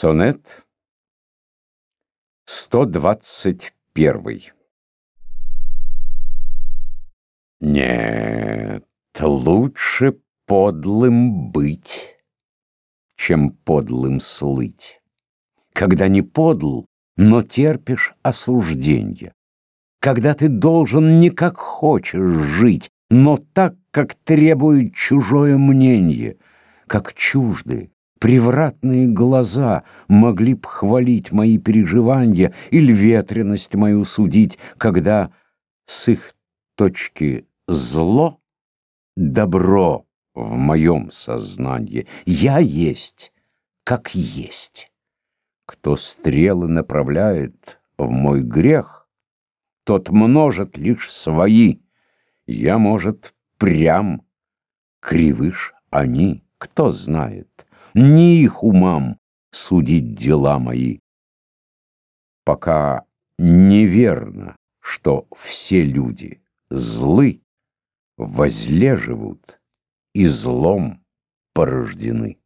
Сонет 121 Нет, лучше подлым быть, чем подлым слыть. Когда не подл, но терпишь осужденье. Когда ты должен не как хочешь жить, но так, как требует чужое мнение, как чужды, Превратные глаза могли б хвалить мои переживания или ветренность мою судить, когда с их точки зло — добро в моем сознании. Я есть, как есть. Кто стрелы направляет в мой грех, тот множит лишь свои. Я, может, прям, кривыш они, кто знает не их умам судить дела мои. Пока неверно, что все люди злы, возле живут и злом порождены.